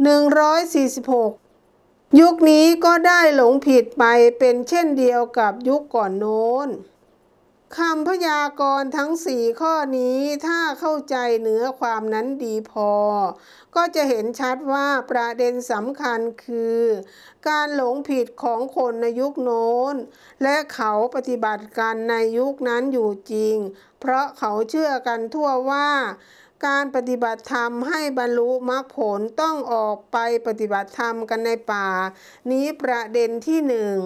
146 ยุคนี้ก็ได้หลงผิดไปเป็นเช่นเดียวกับยุคก่อนโน้นคำพยากรณ์ทั้งสี่ข้อนี้ถ้าเข้าใจเนื้อความนั้นดีพอ ก็จะเห็นชัดว่าประเด็นสำคัญคือ การหลงผิดของคนในยุคโน้น และเขาปฏิบัติกันในยุคนั้นอยู่จริง เพราะเขาเชื่อกันทั่วว่า การปฏิบัติธรรมให้บรรลุมรรคผลต้องออกไปปฏิบัติธรรมกันในป่า นี้ประเด็นที่หนึ่ง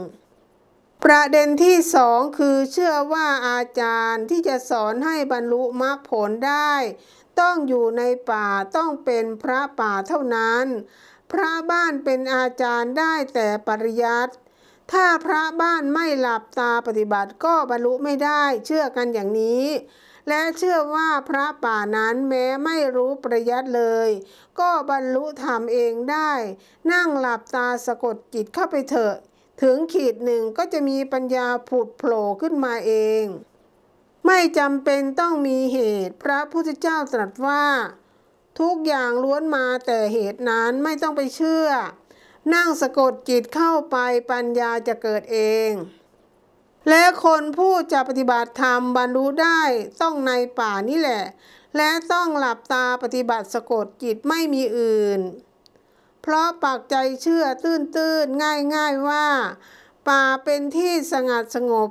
ประเด็นที่สองคือเชื่อว่าอาจารย์ที่จะสอนให้บรรลุมรรคผลได้ ต้องอยู่ในป่าต้องเป็นพระป่าเท่านั้น พระบ้านเป็นอาจารย์ได้แต่ปริยัติถ้าพระบ้านไม่หลับตาปฏิบัติก็บรรลุไม่ได้เชื่อกันอย่างนี้ และเชื่อว่าพระป่านั้นแม้ไม่รู้ปริยัติเลย ก็บรรลุธรรมเองได้ นั่งหลับตาสะกดจิตเข้าไปเถอะ ถึงขีดหนึ่งก็จะมีปัญญาผุดโผล่ขึ้นมาเอง ไม่จำเป็นต้องมีเหตุ พระพุทธเจ้าตรัสว่า ทุกอย่างล้วนมาแต่เหตุนั้นไม่ต้องไปเชื่อ นั่งสะกดจิตเข้าไปปัญญาจะเกิดเอง และคนผู้จะปฏิบัติธรรมบรรลุได้ต้องในป่านี่แหละ และต้องหลับตาปฏิบัติสะกดจิตไม่มีอื่น เพราะปักใจเชื่อตื้นตื้นง่ายง่ายๆว่า ป่าเป็นที่สงัดสงบ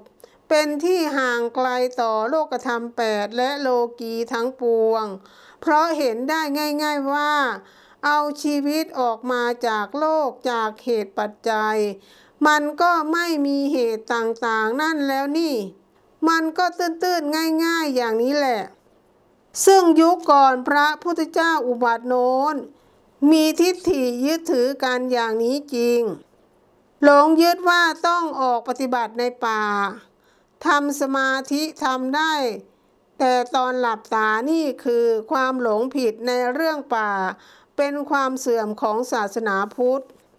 เป็นที่ห่างไกลต่อโลกธรรมแปดและโลกีทั้งปวง เพราะเห็นได้ง่าย ๆว่า เอาชีวิตออกมาจากโลกจากเหตุปัจจัย มันก็ไม่มีเหตุต่างๆ นั่นแล้วนี่ มันก็ตื้นๆง่ายๆอย่างนี้แหละ ซึ่งยุคก่อนพระพุทธเจ้าอุบัติโน้น มีทิฏฐิยึดถือกันอย่างนี้จริง หลงยึดว่าต้องออกปฏิบัติในป่าทำสมาธิทำได้ แต่ตอนหลับตานี่คือความหลงผิดในเรื่องป่า เป็นความเสื่อมของศาสนาพุทธ